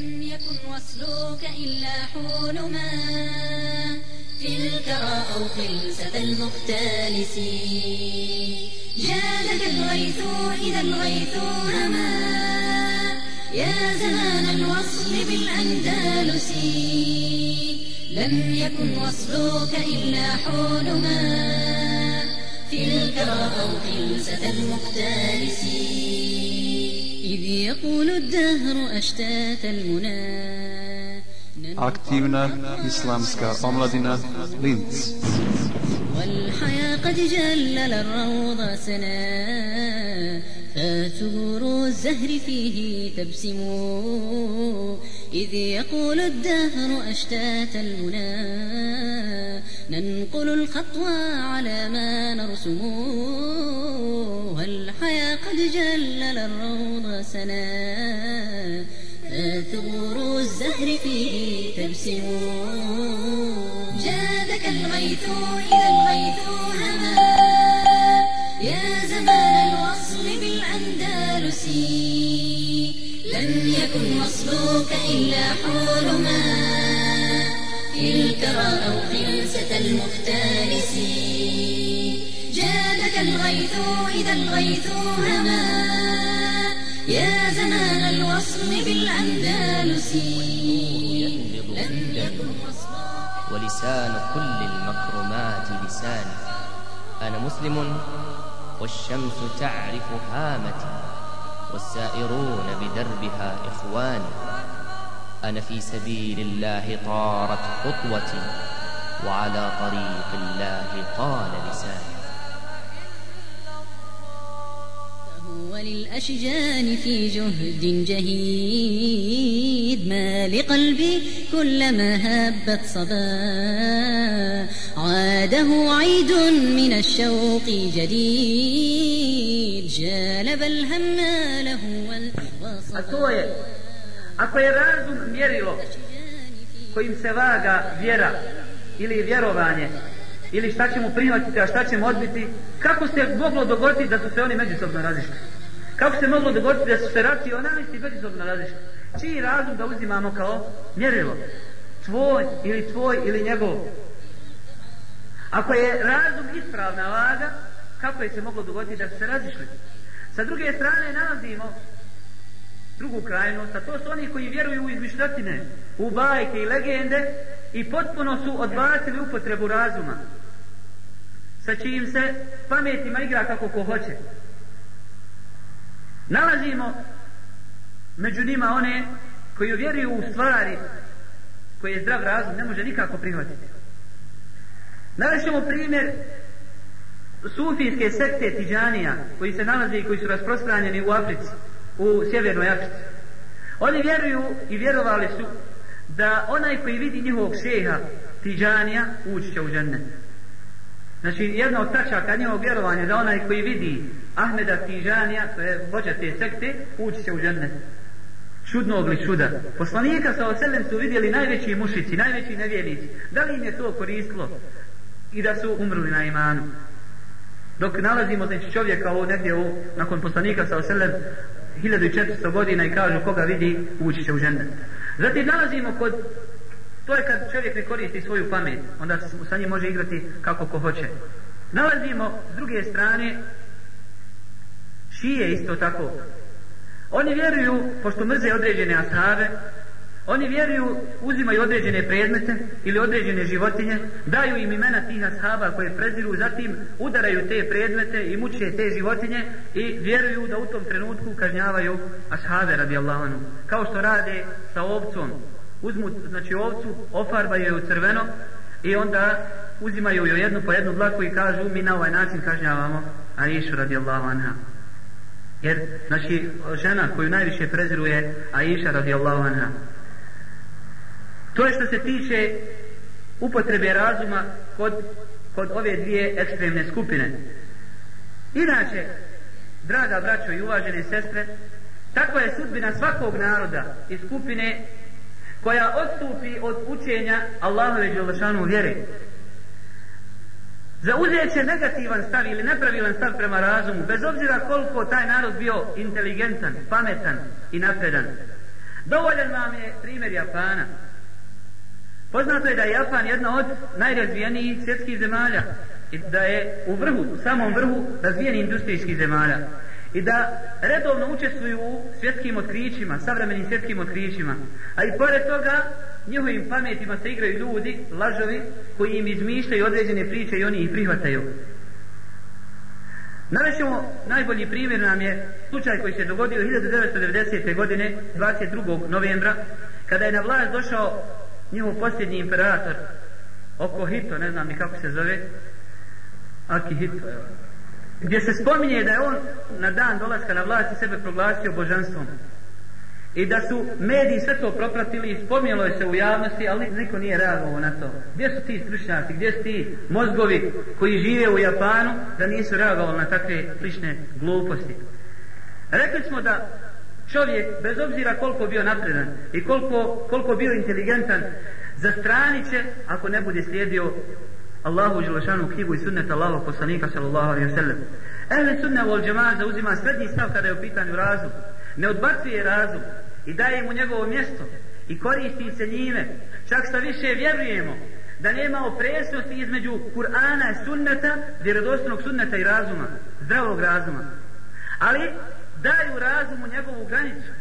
لم يكن وصلك إلا حول ما في الكرى أو خلسة المختلس. جادك الغيث إذا الغيث هما يا زمان الوصل بالأندلس. لم يكن وصلك إلا حول ما في الكرى أو خلسة المختلس. إذ يقول الدهر أشتات المنى. Aktivna islamska omladina Linz. والحياة قد جلل الروض سنا. فثغور الزهر فيه تبسم. إذ يقول الدهر أشتات المنى. ننقل الخطوى على ما نرسم. والحياة قد جلل الروض سنا. ثغور الزهر فيه تبسم. جادك الغيث إذا الغيث هما. يا زمان الوصل بالأندلس. لم يكن وصلك إلا في الكرى أو خلسة المختلس جادك الغيث إذا الغيث هما يا زمان الوصل بالأندلس. لم يكن ولسان كل المكرمات لساني أنا مسلم والشمس تعرف هامتي. والسائرون بدربها إخواني أنا في سبيل الله طارت خطوتي. وعلى طريق الله قال لساني. وللأشجان في جهد جهيد ما لقلبي كلما هبت صبا عاده عيد من الشوق جديد جالب الهم له A to je, ako je razum mjerilo kojim se vaga vjera ili vjerovanje, ili šta ćemo prihvatiti, a šta ćemo odbiti, kako se moglo dogoditi da su se oni međusobno razišli? Kako se moglo dogoditi da su se racionalisti međusobno različiti? Čiji razum da uzimamo kao mjerilo? Tvoj ili tvoj ili njegov? Ako je razum ispravna vaga, kako je se moglo dogoditi da su se razišli? Sa druge strane nalazimo drugu krajnost, a to su oni koji vjeruju u izmišljotine, u bajke i legende i potpuno su odbacili upotrebu razuma sa čijim se pametima igra kako ko hoće. Nalazimo među njima one koji vjeruju u stvari koje zdrav razum ne može nikako prihvatiti. Nalazimo primjer sufijske sekte Tiđanija koji se nalaze i koji su rasprostranjeni u Africi, u sjevernoj Africi. Oni vjeruju i vjerovali su da onaj koji vidi njihovog šeha Tiđanija ući će u džennet. Znači, jedna od tačaka njihovog vjerovanja da onaj koji vidi Ahmeda Tižanija, to je vođa te sekte, ući će u džennet. Čudnog li čuda. Poslanika sa oselem su vidjeli najveći mušici, najveći nevjernici. Da li im je to koristilo i da su umrli na imanu? Dok nalazimo znači, čovjeka ovo negdje u, nakon poslanika sa oselem 1400 godina i kažu koga vidi, ući će u džennet. Zatim nalazimo kod To je kad čovjek ne koristi svoju pamet, onda sa njim može igrati kako ko hoće. Nalazimo s druge strane šije isto tako. Oni vjeruju, pošto mrze određene asave, oni vjeruju, uzimaju određene predmete ili određene životinje, daju im imena tih ashaba koje preziru, zatim udaraju te predmete i muče te životinje i vjeruju da u tom trenutku kažnjavaju ashave radijallahu anhu. Kao što rade sa ovcom, uzmu znači ovcu, ofarbaju je u crveno i onda uzimaju joj jednu po jednu dlaku i kažu mi na ovaj način kažnjavamo Aishu radijallahu anha. Jer, znači, žena koju najviše preziruje Aisha radijallahu anha. To je što se tiče upotrebe razuma kod, kod ove dvije ekstremne skupine. Inače, draga braćo i uvažene sestre, takva je sudbina svakog naroda i skupine koja odstupi od učenja Allahove Đelešanu vjere. Zauzet će negativan stav ili nepravilan stav prema razumu, bez obzira koliko taj narod bio inteligentan, pametan i napredan. Dovoljan vam je primjer Japana. Poznato je da je Japan jedna od najrazvijenijih svjetskih zemalja i da je u vrhu, u samom vrhu razvijenih industrijskih zemalja i da redovno učestvuju u svjetskim otkrićima, savremenim svjetskim otkrićima. A i pored toga njihovim pametima se igraju ljudi, lažovi, koji im izmišljaju određene priče i oni ih prihvataju. Navešemo, najbolji primjer nam je slučaj koji se dogodio 1990. godine, 22. novembra, kada je na vlast došao njihov posljednji imperator, oko Hito, ne znam ni kako se zove, Aki Hito, evo gdje se spominje da je on na dan dolaska na vlast sebe proglasio božanstvom. I da su mediji sve to propratili i spominjalo je se u javnosti, ali niko nije reagovao na to. Gdje su ti stručnjaci, gdje su ti mozgovi koji žive u Japanu da nisu reagovali na takve slične gluposti. Rekli smo da čovjek, bez obzira koliko bio napredan i koliko, koliko bio inteligentan, zastranit će ako ne bude slijedio Allahu Đelešanu knjigu i sunnet Allahu poslanika sallallahu alaihi wa sallam. Ehli sunne vol džemaat zauzima srednji stav kada je u pitanju razum. Ne odbacuje razum i daje mu njegovo mjesto i koristi se njime. Čak što više vjerujemo da nema opresnosti između Kur'ana i sunneta, vjerodostojnog sunneta i razuma, zdravog razuma. Ali daju razumu njegovu granicu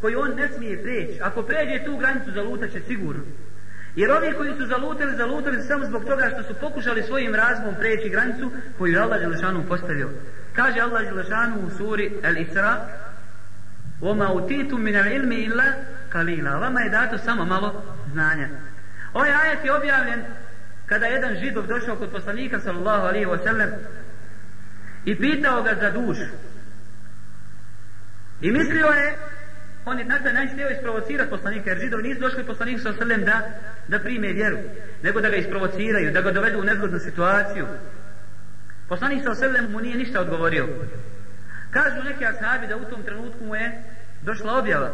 koju on ne smije preći. Ako pređe tu granicu, zalutat će sigurno. Jer ovi koji su zalutali, zalutali samo zbog toga što su pokušali svojim razumom preći granicu koju je Allah Đelešanu postavio. Kaže Allah Đelešanu u suri El Isra وَمَا أُتِيتُم مِنَ الْعِلْمِ إِلَّا قَلِيلًا Vama je dato samo malo znanja. Ovaj ajet je objavljen kada jedan židov došao kod poslanika sallallahu alaihi wa sallam i pitao ga za dušu. I mislio je on je na taj način htio isprovocirati poslanika, jer židovi nisu došli poslaniku sa srlem da, da prime vjeru, nego da ga isprovociraju, da ga dovedu u nezgodnu situaciju. Poslanik sa srlem mu nije ništa odgovorio. Kažu neki ashabi da u tom trenutku mu je došla objava.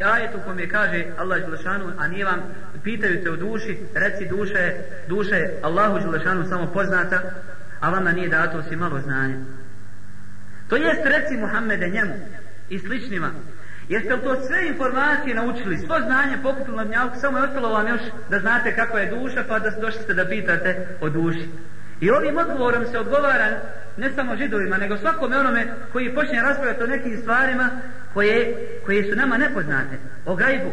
Ajet u kom je kaže Allah Đelešanu, a nije vam, pitaju te u duši, reci duše, duše Allahu Đelešanu samo poznata, a vama nije dato osim malo znanja. To jest reci Muhammede njemu i sličnima, Jeste li to sve informacije naučili, svo znanje pokupili na dnjavku, samo je ostalo vam još da znate kako je duša, pa da došli ste da pitate o duši. I ovim odgovorom se odgovara ne samo židovima, nego svakome onome koji počne raspravljati o nekim stvarima koje, koje su nama nepoznate, o gajbu.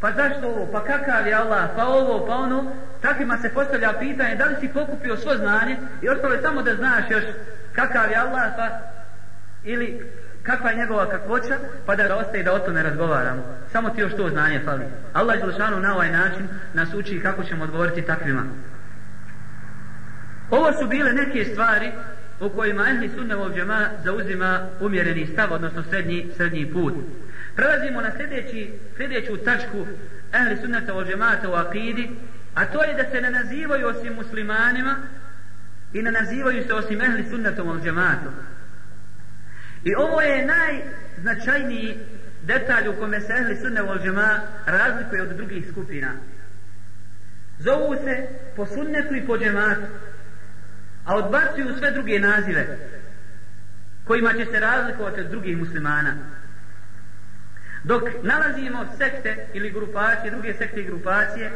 Pa zašto ovo, pa kakav je Allah, pa ovo, pa ono, takvima se postavlja pitanje da li si pokupio svo znanje i ostalo je samo da znaš još kakav je Allah, pa ili kakva je njegova kakvoća, pa da ostaje da o tome razgovaramo. Samo ti još to znanje fali. Allah Đelšanu na ovaj način nas uči kako ćemo odgovoriti takvima. Ovo su bile neke stvari u kojima Ehli Sunnevog džema zauzima umjereni stav, odnosno srednji, srednji put. Prelazimo na sljedeći, sljedeću tačku Ehli Sunnevog džemata u akidi, a to je da se ne nazivaju osim muslimanima i ne nazivaju se osim Ehli Sunnevog džematom. I ovo je najznačajniji detalj u kome se ehli sunne vol džema razlikuje od drugih skupina. Zovu se po sunnetu i po džematu, a odbacuju sve druge nazive kojima će se razlikovati od drugih muslimana. Dok nalazimo sekte ili grupacije, druge sekte i grupacije,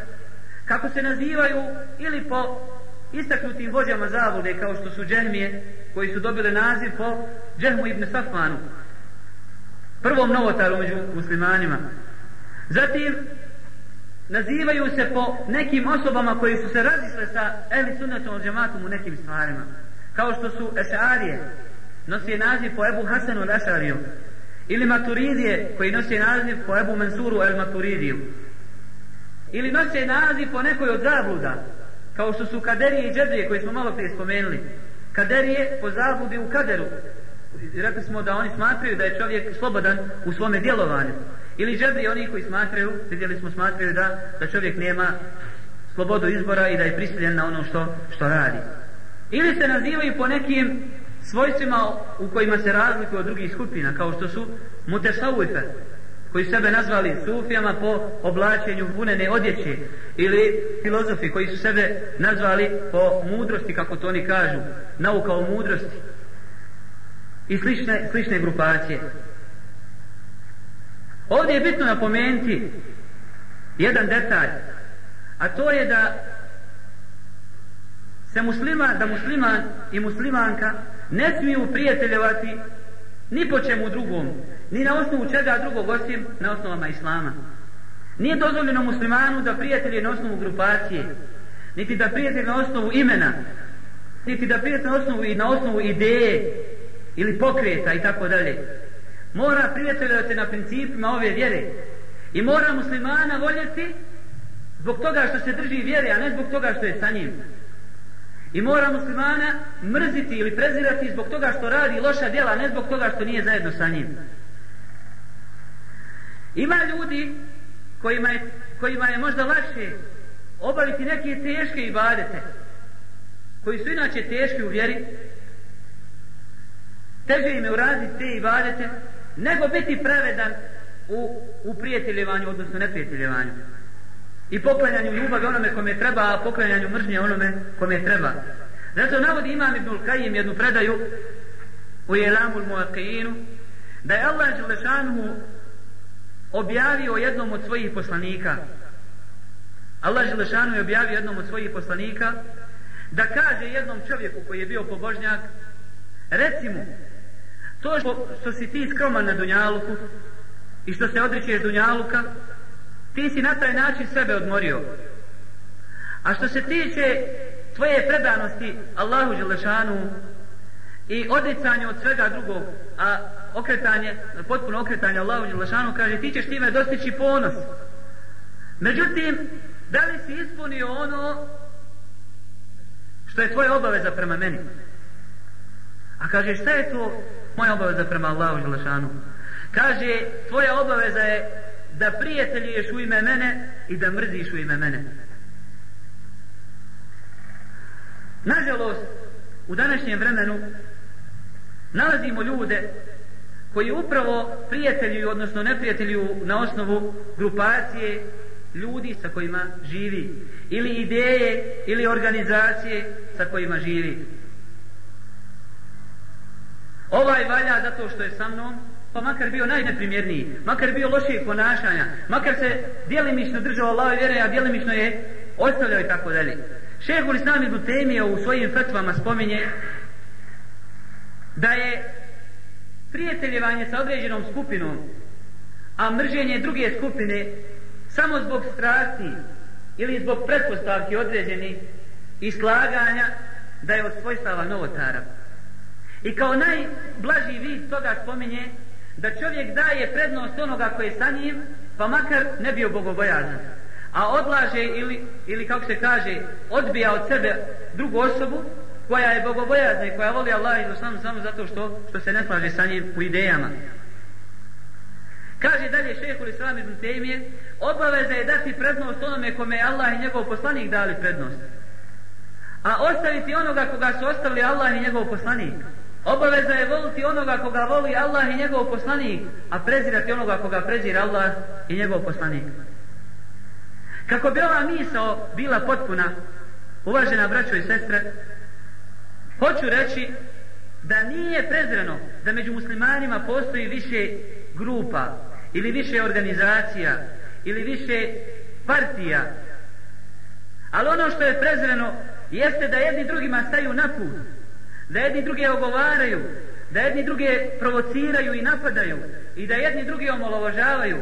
kako se nazivaju ili po istaknutim vođama zavude kao što su džehmije koji su dobili naziv po džehmu ibn Safanu prvom novotaru među muslimanima. Zatim nazivaju se po nekim osobama koji su se razišle sa ehli sunnetom od džematom u nekim stvarima kao što su Ešarije nosi naziv po Ebu Hasanu al-Ešariju ili Maturidije koji nosi naziv po Ebu Mansuru al-Maturidiju ili nosi naziv po nekoj od zabluda kao što su kaderije i džedrije koje smo malo prije spomenuli kaderije po zabudi u kaderu. Rekli smo da oni smatraju da je čovjek slobodan u svome djelovanju. Ili džedrije oni koji smatraju vidjeli smo smatraju da, da čovjek nema slobodu izbora i da je prisiljen na ono što, što radi. Ili se nazivaju po nekim svojstvima u kojima se razlikuju od drugih skupina kao što su mutesauife koji sebe nazvali sufijama po oblačenju vunene odjeće ili filozofi koji su sebe nazvali po mudrosti kako to oni kažu nauka o mudrosti i slične, slične grupacije. Ovdje je bitno napomenuti jedan detalj, a to je da se muslima, da musliman i muslimanka ne smiju prijateljevati ni po čemu drugom, ni na osnovu čega drugog osim na osnovama islama. Nije dozvoljeno muslimanu da prijatelje na osnovu grupacije, niti da prijatelje na osnovu imena, niti da prijatelje na osnovu, na osnovu ideje ili pokreta i tako dalje. Mora prijateljati na principima ove vjere i mora muslimana voljeti zbog toga što se drži vjere, a ne zbog toga što je sa njim. I mora muslimana mrziti ili prezirati zbog toga što radi loša djela, ne zbog toga što nije zajedno sa njim. Ima ljudi kojima je, kojima je možda lakše obaviti neke teške ibadete, koji su inače teški u vjeri, teže im je uraditi te ibadete, nego biti pravedan u, u prijateljevanju, odnosno neprijateljevanju. I poklanjanju ljubavi onome kome treba, a poklanjanju mržnje onome kome treba. Zato navodi imam Ibnul Kajim jednu predaju u Jelamul Muaqijinu, da je Allah Želešanuhu objavio jednom od svojih poslanika. Allah Želešanu je objavio jednom od svojih poslanika da kaže jednom čovjeku koji je bio pobožnjak reci mu to što, što si ti skroman na Dunjaluku i što se odričeš Dunjaluka ti si na taj način sebe odmorio a što se tiče tvoje predanosti Allahu Đelešanu i odricanje od svega drugog a okretanje, potpuno okretanje Allahu Đelešanu, kaže ti ćeš time dostići ponos. Međutim, da li si ispunio ono što je tvoja obaveza prema meni? A kaže šta je to moja obaveza prema Allahu Đelešanu? Kaže tvoja obaveza je da prijateljuješ u ime mene i da mrziš u ime mene. Nažalost, u današnjem vremenu nalazimo ljude koji upravo prijateljuju, odnosno neprijateljuju na osnovu grupacije ljudi sa kojima živi. Ili ideje, ili organizacije sa kojima živi. Ovaj valja zato što je sa mnom, pa makar bio najneprimjerniji, makar bio lošijeg ponašanja, makar se dijelimično držao Allah vjere, a dijelimično je ostavljao i tako dalje. Šehul Islam ibn Temije u svojim fetvama spominje da je prijateljevanje sa određenom skupinom, a mrženje druge skupine samo zbog strasti ili zbog pretpostavki određeni i slaganja da je od svojstava novotara. I kao najblaži vid toga spominje da čovjek daje prednost onoga koji je sa njim, pa makar ne bio bogobojazan. A odlaže ili, ili kako se kaže, odbija od sebe drugu osobu, koja je bogobojazna i koja voli Allah i Islam samo zato što, što se ne slaže sa njim u idejama. Kaže dalje šehhul Islam ibn Tejmije, obaveza je dati prednost onome kome je Allah i njegov poslanik dali prednost. A ostaviti onoga koga su ostavili Allah i njegov poslanik. Obaveza je voliti onoga koga voli Allah i njegov poslanik, a prezirati onoga koga prezira Allah i njegov poslanik. Kako bi ova misao bila potpuna, uvažena braćo i sestre, Hoću reći da nije prezreno da među muslimanima postoji više grupa ili više organizacija ili više partija. Ali ono što je prezreno jeste da jedni drugima staju na put, da jedni druge ogovaraju, da jedni druge provociraju i napadaju i da jedni druge omalovažavaju.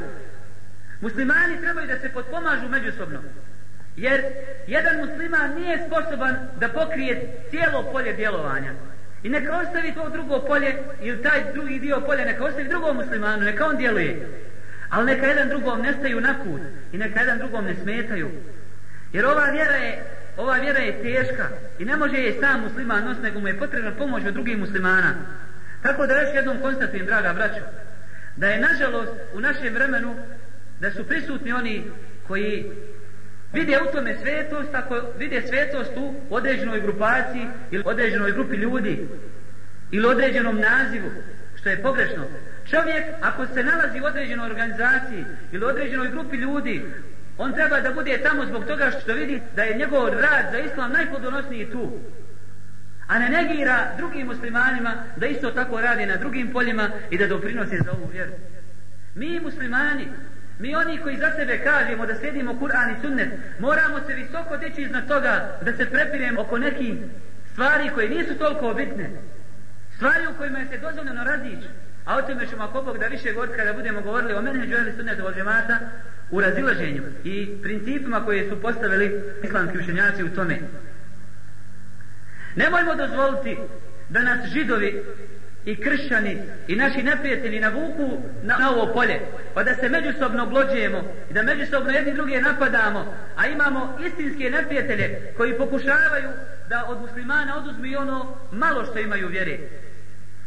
Muslimani trebaju da se potpomažu međusobno. Jer jedan musliman nije sposoban da pokrije cijelo polje djelovanja. I neka ostavi to drugo polje ili taj drugi dio polja, neka ostavi drugom muslimanu, neka on djeluje. Ali neka jedan drugom ne staju na put i neka jedan drugom ne smetaju. Jer ova vjera je, ova vjera je teška i ne može je sam musliman nos, nego mu je potrebna pomoć od drugih muslimana. Tako da još jednom konstatujem, draga braćo, da je nažalost u našem vremenu da su prisutni oni koji vide u tome svetost, ako vide svetost u određenoj grupaciji ili određenoj grupi ljudi ili određenom nazivu, što je pogrešno. Čovjek, ako se nalazi u određenoj organizaciji ili određenoj grupi ljudi, on treba da bude tamo zbog toga što vidi da je njegov rad za islam najplodonosniji tu. A ne negira drugim muslimanima da isto tako radi na drugim poljima i da doprinose za ovu vjeru. Mi muslimani, mi oni koji za sebe kažemo da slijedimo Kur'an i sunnet, moramo se visoko dići iznad toga da se prepiremo oko nekih stvari koje nisu toliko bitne. Stvari u kojima je se dozvoljeno razići. A o tome ćemo ako Bog da više god kada budemo govorili o menheđu ehli sunnetu od džemata u razilaženju i principima koje su postavili islamski učenjaci u tome. Nemojmo dozvoliti da nas židovi i kršćani i naši neprijatelji navuku na, na ovo polje pa da se međusobno glođujemo i da međusobno jedni druge napadamo a imamo istinske neprijatelje koji pokušavaju da od muslimana oduzmi ono malo što imaju vjere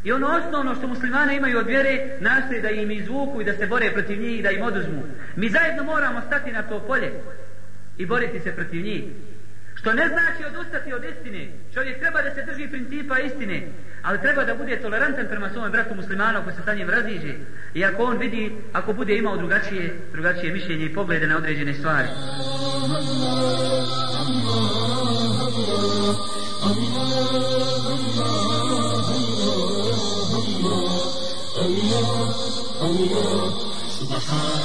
i ono osnovno što muslimane imaju od vjere nastoje da im izvuku i da se bore protiv njih i da im oduzmu mi zajedno moramo stati na to polje i boriti se protiv njih Što ne znači odustati od istine. Čovjek treba da se drži principa istine, ali treba da bude tolerantan prema svome bratu muslimanu ako se sa njim raziđe. I ako on vidi, ako bude imao drugačije, drugačije mišljenje i poglede na određene stvari. Subhanallah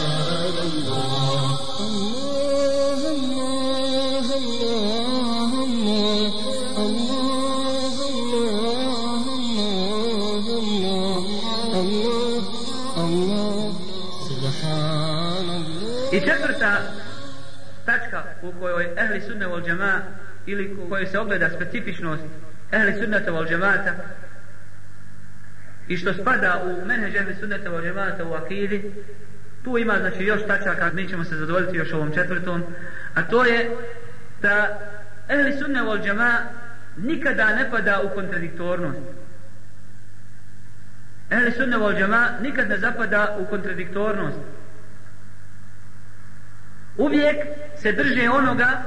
I četvrta tačka u kojoj ehli sunne vol džema ili u kojoj se ogleda specifičnost ehli sunnata vol džemata i što spada u menheđ ehli sunnata vol džemata u akidi tu ima znači još tačaka mi ćemo se zadovoljiti još ovom četvrtom a to je da ehli sunne vol džema nikada ne pada u kontradiktornost. Ehli sunne vol džema nikad ne zapada u kontradiktornost. Uvijek se drže onoga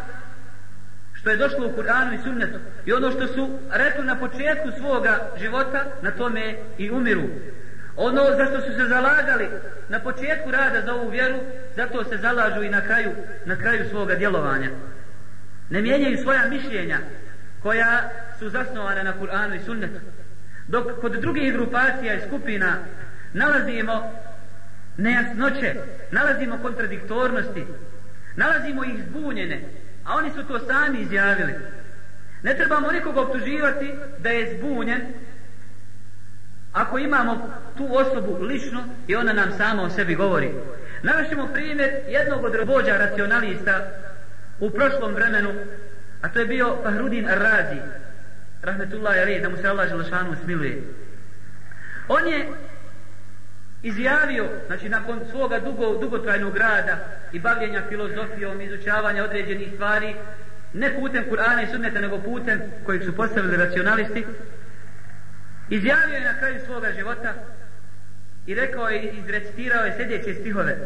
što je došlo u Kur'anu i sunnetu i ono što su rekli na početku svoga života na tome i umiru. Ono za što su se zalagali na početku rada za ovu vjeru zato se zalažu i na kraju na kraju svoga djelovanja. Ne mijenjaju svoja mišljenja koja su zasnovane na Kur'anu i sunnetu. Dok kod drugih grupacija i skupina nalazimo nejasnoće nalazimo kontradiktornosti Nalazimo ih zbunjene, a oni su to sami izjavili. Ne trebamo nikoga optuživati da je zbunjen, ako imamo tu osobu lično i ona nam sama o sebi govori. Navešemo primjer jednog od vođa racionalista u prošlom vremenu, a to je bio Fahrudin Ar-Razi, rahmetullahi alaih, da mu se Allah želešanu smiluje. On je izjavio, znači nakon svoga dugo, dugotrajnog rada i bavljenja filozofijom, izučavanja određenih stvari, ne putem Kur'ana i Sunneta, nego putem kojeg su postavili racionalisti, izjavio je na kraju svoga života i rekao je, izrecitirao je sljedeće stihove.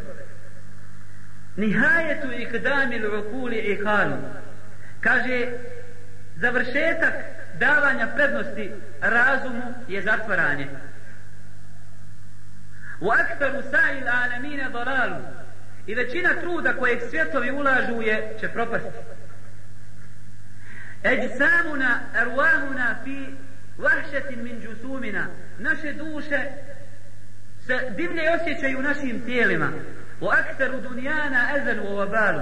Nihajetu ikdamil rukuli i. Kaže, završetak davanja prednosti razumu je zatvaranje u aktaru sajil alemine dolalu i većina truda kojeg svjetovi ulažu je će propasti. Eđsamuna arwahuna fi vahšetin min džusumina. Naše duše se divlje osjećaju našim tijelima. U aktaru dunijana ezenu ovabalu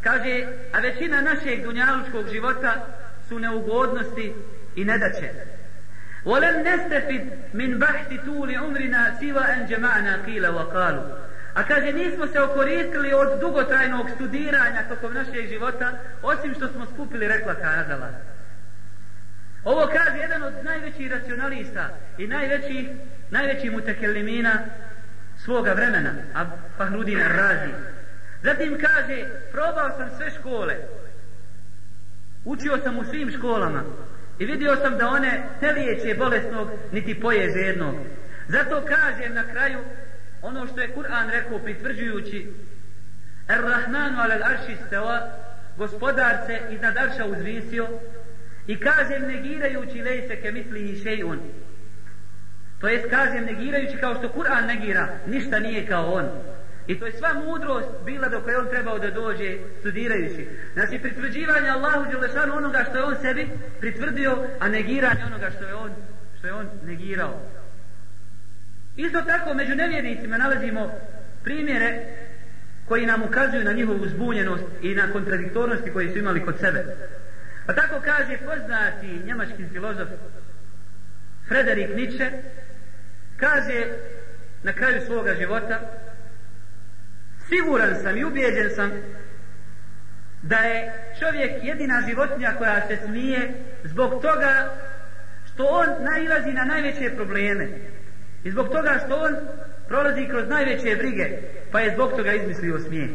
kaže a većina našeg dunjalučkog života su neugodnosti i nedaće. ولم نستفد من بحث طول عمرنا سوى أن جمعنا قيل وقالوا A kaže, nismo se okoristili od dugotrajnog studiranja tokom našeg života, osim što smo skupili rekla kazala. Ovo kaže jedan od najvećih racionalista i najvećih, najvećih mutekelimina svoga vremena, a Fahrudina razi. Zatim kaže, probao sam sve škole, učio sam u svim školama, I vidio sam da one ne liječe bolesnog, niti poje jednog. Zato kažem na kraju ono što je Kur'an rekao pritvrđujući Ar-Rahmanu alal arši stava gospodar se iznad arša uzvisio i kažem negirajući lejse ke misli i šejun. To jest kažem negirajući kao što Kur'an negira, ništa nije kao on. I to je sva mudrost bila do koje on trebao da dođe studirajući. Znači, pritvrđivanje Allahu Đelešanu onoga što je on sebi pritvrdio, a negiranje onoga što je on, što je on negirao. Isto tako, među nevjernicima nalazimo primjere koji nam ukazuju na njihovu zbunjenost i na kontradiktornosti koje su imali kod sebe. Pa tako kaže poznati njemački filozof Frederik Nietzsche, kaže na kraju svoga života, siguran sam i ubijeđen sam da je čovjek jedina životinja koja se smije zbog toga što on nailazi na najveće probleme i zbog toga što on prolazi kroz najveće brige pa je zbog toga izmislio smijeh.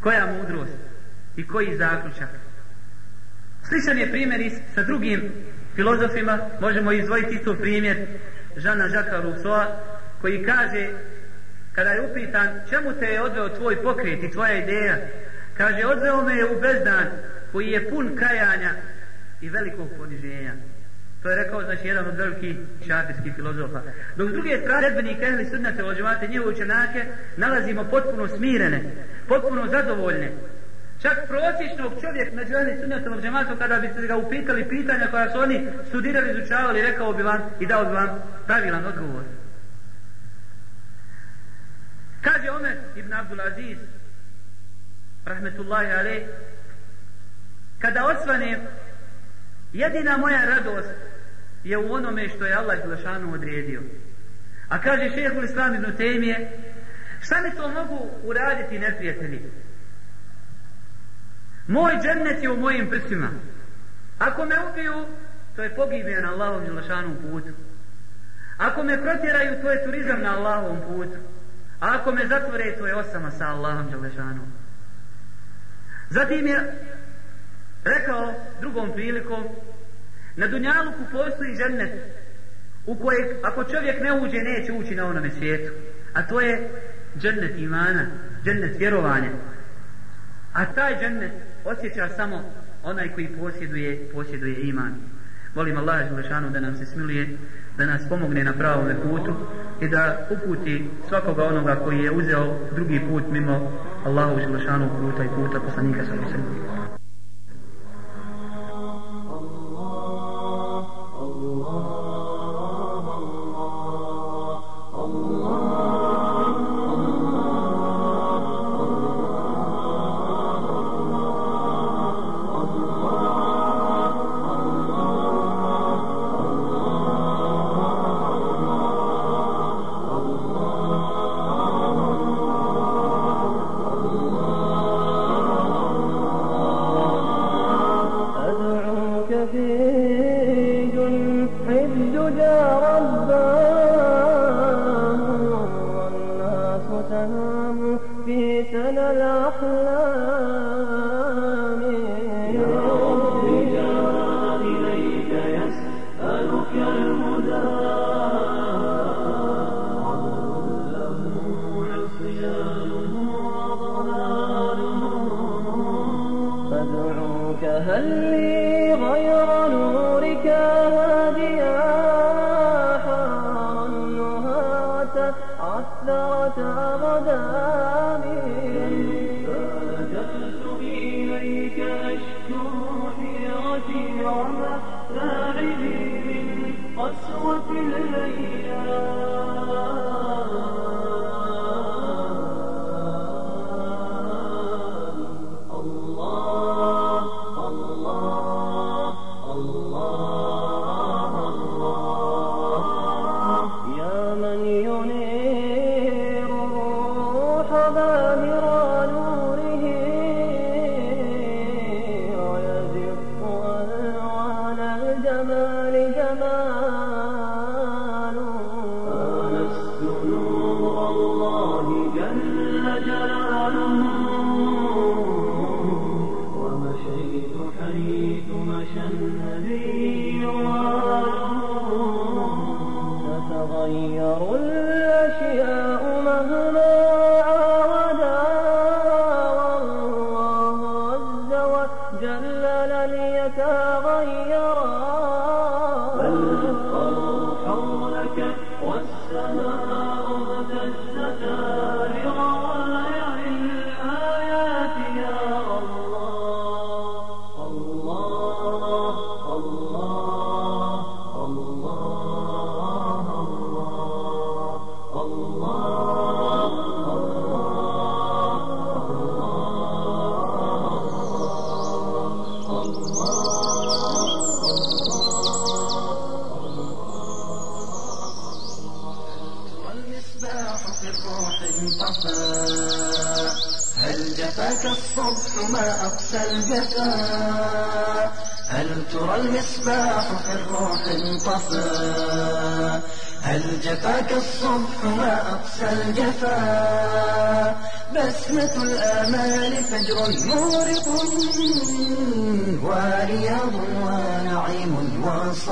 Koja mudrost i koji zaključak. Sličan je primjer i sa drugim filozofima. Možemo izdvojiti isto primjer Žana Žaka Rousseau koji kaže kada je upitan čemu te je odveo tvoj pokret i tvoja ideja kaže odveo me je u bezdan koji je pun kajanja i velikog poniženja. To je rekao znači jedan od velikih šafijskih filozofa. Dok s druge strane redbenik ehli sunnate ođevate njihove učenake nalazimo potpuno smirene potpuno zadovoljne. Čak prosječnog čovjek među ehli sunnatom ođematom kada biste ga upitali pitanja koja su oni studirali, izučavali rekao bi vam i dao bi vam pravilan odgovor kaže Omer ibn Abdul Aziz rahmetullahi alaih kada osvanem, jedina moja radost je u onome što je Allah Đelešanu odredio. A kaže šehhul islam ibn Tejmije šta mi to mogu uraditi neprijatelji? Moj džennet je u mojim prsima. Ako me ubiju to je pogibio na Allahom Đelešanu putu. Ako me protjeraju to je turizam na Allahovom putu ako me zatvore to je osama sa Allahom Đelešanu. Zatim je rekao drugom prilikom na Dunjaluku postoji žennet u kojeg ako čovjek ne uđe neće ući na onome svijetu. A to je džennet imana džennet vjerovanja. A taj džennet osjeća samo onaj koji posjeduje posjeduje iman. Molim Allah Želešanu da nam se smiluje da nas pomogne na pravom putu i da uputi svakoga onoga koji je uzeo drugi put mimo Allahu Želešanu puta i puta poslanika sa الله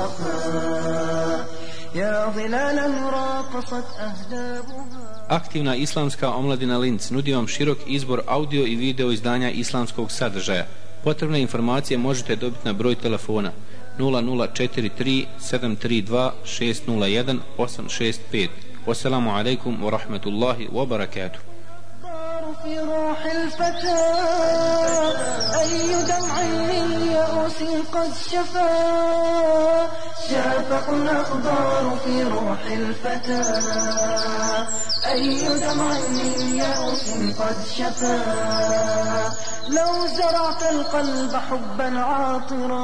ونعيم وصفا يا ظلالا راقصت أهدابها Aktivna islamska omladina Linz nudi vam širok izbor audio i video izdanja islamskog sadržaja. Potrebne informacije možete dobiti na broj telefona 0043 732 601 865. Wassalamu alaikum wa rahmatullahi wa barakatuh. في روح الفتى. أي دمع لليأس قد شفى. شافق الأخضار في روح الفتى. أي دمع لليأس قد شفى. لو زرعت القلب حبا عاطرا.